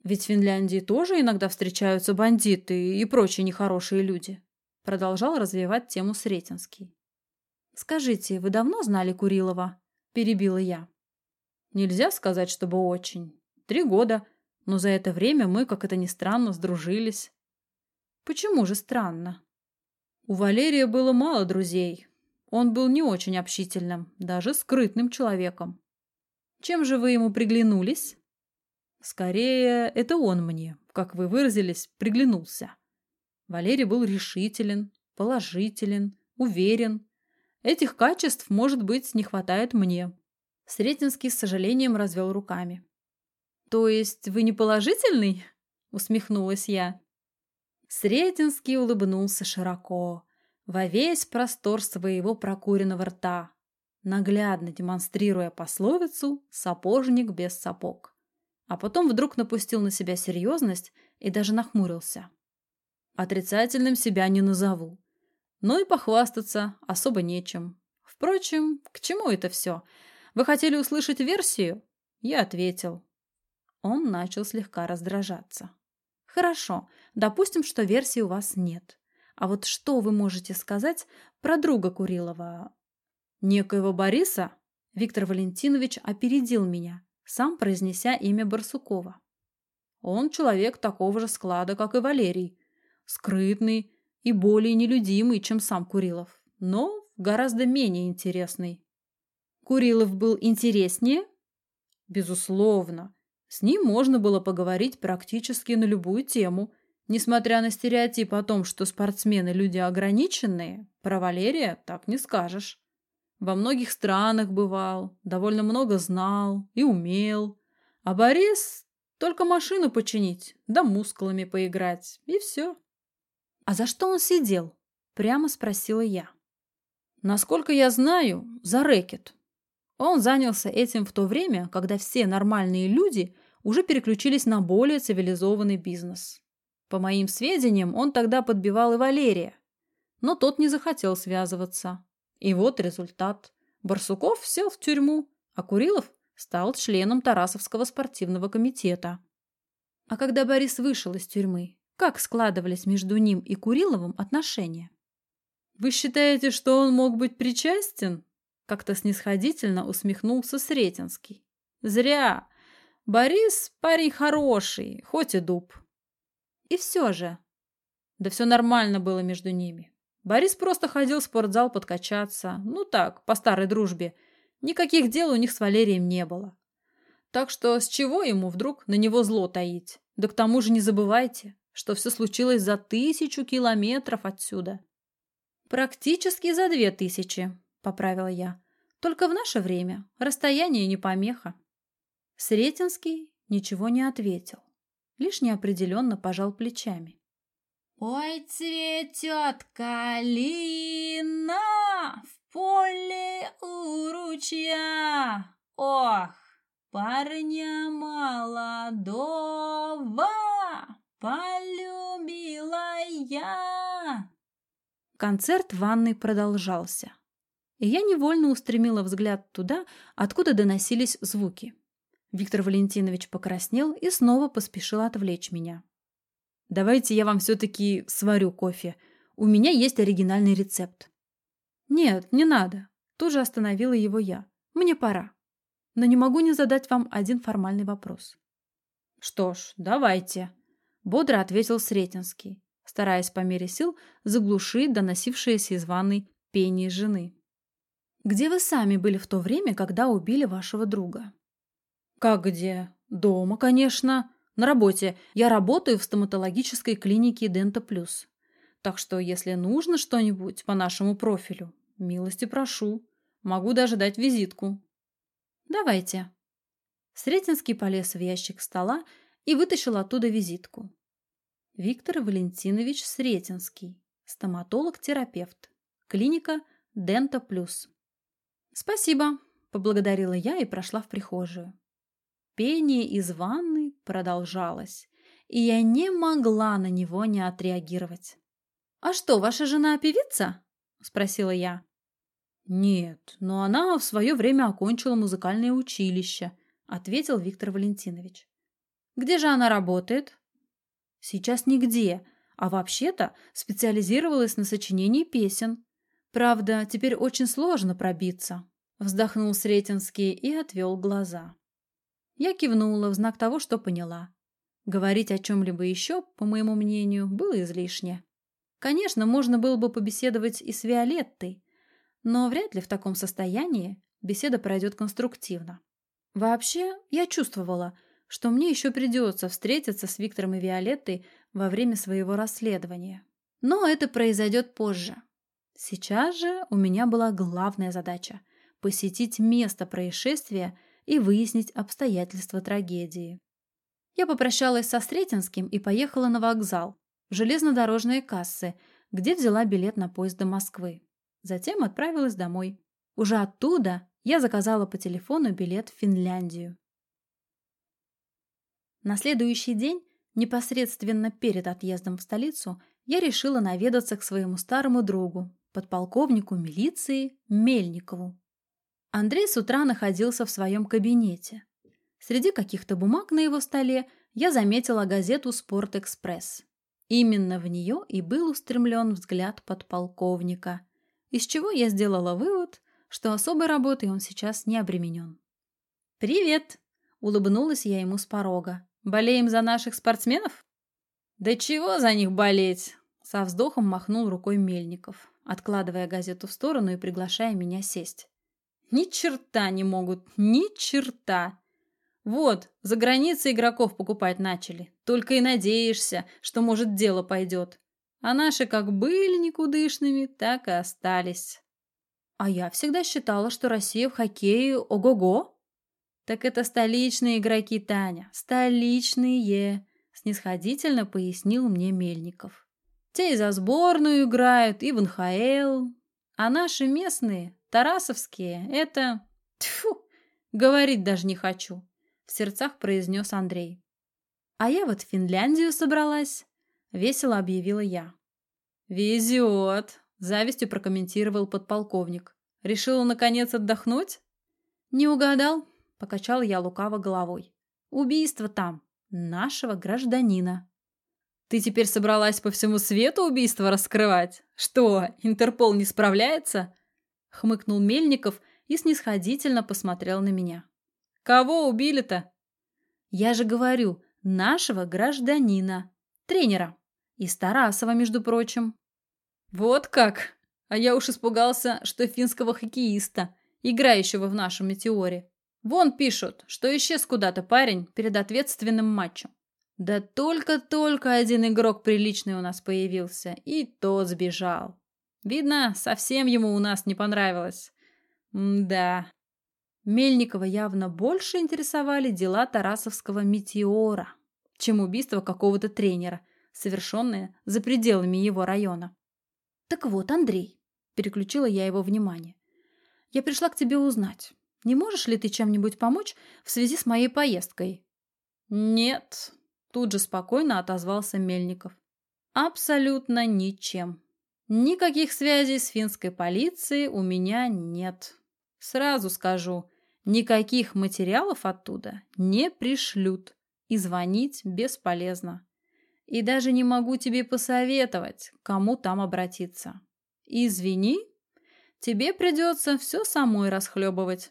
[SPEAKER 1] Ведь в Финляндии тоже иногда встречаются бандиты и прочие нехорошие люди. Продолжал развивать тему Сретенский. «Скажите, вы давно знали Курилова?» – перебила я. «Нельзя сказать, чтобы очень. Три года, но за это время мы, как это ни странно, сдружились». «Почему же странно?» У Валерия было мало друзей. Он был не очень общительным, даже скрытным человеком. Чем же вы ему приглянулись? Скорее, это он мне, как вы выразились, приглянулся. Валерий был решителен, положителен, уверен. Этих качеств, может быть, не хватает мне. Сретенский с сожалением развел руками. «То есть вы не положительный?» — усмехнулась я. Сретенский улыбнулся широко, во весь простор своего прокуренного рта, наглядно демонстрируя пословицу «сапожник без сапог». А потом вдруг напустил на себя серьезность и даже нахмурился. Отрицательным себя не назову. Но и похвастаться особо нечем. Впрочем, к чему это все? Вы хотели услышать версию? Я ответил. Он начал слегка раздражаться. Хорошо, допустим, что версии у вас нет. А вот что вы можете сказать про друга Курилова? Некоего Бориса? Виктор Валентинович опередил меня, сам произнеся имя Барсукова. Он человек такого же склада, как и Валерий. Скрытный и более нелюдимый, чем сам Курилов, но гораздо менее интересный. Курилов был интереснее? Безусловно. С ним можно было поговорить практически на любую тему. Несмотря на стереотип о том, что спортсмены – люди ограниченные, про Валерия так не скажешь. Во многих странах бывал, довольно много знал и умел. А Борис только машину починить, да мускулами поиграть, и все. «А за что он сидел?» – прямо спросила я. «Насколько я знаю, за рэкет», он занялся этим в то время, когда все нормальные люди уже переключились на более цивилизованный бизнес. По моим сведениям, он тогда подбивал и Валерия, но тот не захотел связываться. И вот результат. Барсуков сел в тюрьму, а Курилов стал членом Тарасовского спортивного комитета. А когда Борис вышел из тюрьмы, как складывались между ним и Куриловым отношения? «Вы считаете, что он мог быть причастен?» Как-то снисходительно усмехнулся Сретенский. «Зря. Борис парень хороший, хоть и дуб». И все же. Да все нормально было между ними.
[SPEAKER 3] Борис просто ходил в спортзал подкачаться. Ну так, по старой дружбе. Никаких дел у них с Валерием не было. Так что с чего ему вдруг на него зло таить? Да к тому же не забывайте, что все случилось за тысячу километров отсюда. Практически за две тысячи, поправила я. Только в наше время расстояние не помеха. Сретенский ничего не ответил, лишь неопределенно пожал плечами.
[SPEAKER 2] Ой, цветет калина в поле у ручья. Ох, парня молодого полюбила я.
[SPEAKER 1] Концерт в ванной продолжался, и я невольно устремила взгляд туда, откуда доносились звуки. Виктор Валентинович покраснел и снова поспешил отвлечь меня. «Давайте я вам все-таки сварю кофе. У меня есть оригинальный рецепт». «Нет, не надо», – тут же остановила его я. «Мне пора. Но не могу не задать вам один формальный вопрос». «Что ж, давайте», – бодро ответил Сретенский стараясь по мере сил заглушить доносившееся из ванной пение жены. «Где вы сами были в то время, когда убили вашего друга?» «Как где? Дома, конечно. На работе. Я работаю в стоматологической клинике Дента Плюс. Так что, если нужно что-нибудь по нашему профилю, милости прошу. Могу даже дать визитку». «Давайте». Сретенский полез в ящик стола и вытащил оттуда визитку. Виктор Валентинович Сретенский, стоматолог-терапевт, клиника Дента Плюс. «Спасибо», – поблагодарила я и прошла в прихожую. Пение из ванны продолжалось, и я не могла на него не отреагировать. «А что, ваша жена певица?» – спросила я. «Нет, но она в свое время окончила музыкальное училище», – ответил Виктор Валентинович. «Где же она работает?» Сейчас нигде, а вообще-то специализировалась на сочинении песен. Правда, теперь очень сложно пробиться. Вздохнул Сретенский и отвел глаза. Я кивнула в знак того, что поняла. Говорить о чем-либо еще, по моему мнению, было излишне. Конечно, можно было бы побеседовать и с Виолеттой, но вряд ли в таком состоянии беседа пройдет конструктивно. Вообще, я чувствовала – что мне еще придется встретиться с Виктором и Виолеттой во время своего расследования. Но это произойдет позже. Сейчас же у меня была главная задача – посетить место происшествия и выяснить обстоятельства трагедии. Я попрощалась со Сретенским и поехала на вокзал, в железнодорожные кассы, где взяла билет на поезд до Москвы. Затем отправилась домой. Уже оттуда я заказала по телефону билет в Финляндию. На следующий день, непосредственно перед отъездом в столицу, я решила наведаться к своему старому другу, подполковнику милиции Мельникову. Андрей с утра находился в своем кабинете. Среди каких-то бумаг на его столе я заметила газету «Спорт-экспресс». Именно в нее и был устремлен взгляд подполковника, из чего я сделала вывод, что особой работой он сейчас не обременен. «Привет!» – улыбнулась я ему с порога. Болеем за наших спортсменов? Да чего за них болеть? Со вздохом махнул рукой Мельников, откладывая газету в сторону и приглашая меня сесть. Ни черта не могут, ни черта. Вот, за границей игроков покупать начали. Только и надеешься, что, может, дело пойдет. А наши как были никудышными, так и остались. А я всегда считала, что Россия в хоккее ого-го. «Так это столичные игроки, Таня, столичные!» снисходительно пояснил мне Мельников. «Те и за сборную играют, и в НХЛ. А наши местные, тарасовские, это... Тьфу! Говорить даже не хочу!» В сердцах произнес Андрей. «А я вот в Финляндию собралась», — весело объявила я. «Везет!» — завистью прокомментировал подполковник. «Решила, наконец, отдохнуть?» «Не угадал», Покачал я лукаво головой. Убийство там. Нашего гражданина. Ты теперь собралась по всему свету убийство раскрывать? Что, Интерпол не справляется? Хмыкнул Мельников и снисходительно посмотрел на меня. Кого убили-то? Я же говорю, нашего гражданина. Тренера. Из Тарасова, между прочим.
[SPEAKER 3] Вот как? А я уж испугался, что финского хоккеиста, играющего в нашем метеоре. Вон пишут, что исчез куда-то парень перед ответственным матчем. Да только-только один игрок приличный у нас появился, и тот сбежал. Видно, совсем ему у нас не понравилось. М да. Мельникова явно больше интересовали дела Тарасовского метеора, чем убийство какого-то тренера, совершенное за пределами его района. «Так вот, Андрей», — переключила я его внимание, — «я пришла к тебе узнать, не можешь ли ты чем-нибудь помочь в связи с моей поездкой?» «Нет», — тут же спокойно отозвался Мельников. «Абсолютно ничем. Никаких связей с финской полицией у меня нет. Сразу скажу, никаких материалов оттуда не пришлют, и звонить бесполезно. И даже не могу тебе посоветовать, кому там обратиться. Извини, тебе придется все самой расхлебывать.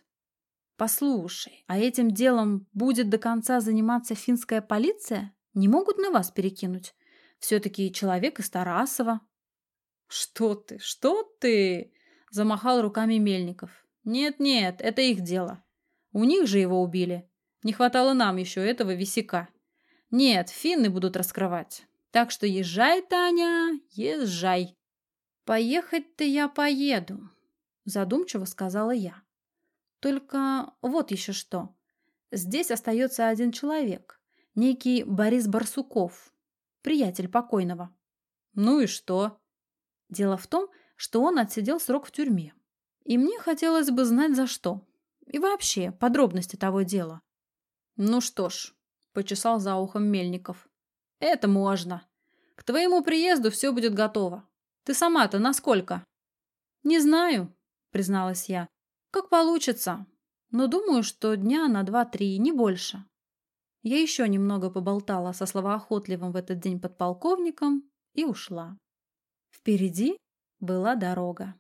[SPEAKER 3] Послушай, а этим делом будет до конца заниматься финская полиция? Не могут на вас перекинуть? Все-таки человек из Тарасова. «Что ты? Что ты?» – замахал руками Мельников. «Нет-нет, это их дело. У них же его убили. Не хватало нам еще этого висяка. Нет, финны будут раскрывать. Так что езжай, Таня, езжай». «Поехать-то я поеду», – задумчиво сказала я. «Только вот еще что. Здесь остается один человек, некий Борис Барсуков, приятель покойного». «Ну и что?» Дело в том, что он отсидел срок в тюрьме. И мне хотелось бы знать, за что. И вообще, подробности того дела. Ну что ж, почесал за ухом Мельников. Это можно. К твоему приезду все будет готово. Ты сама-то насколько? Не знаю, призналась я. Как получится. Но думаю, что дня на два-три, не больше. Я еще немного поболтала со словоохотливым в этот день подполковником и ушла. Впереди была дорога.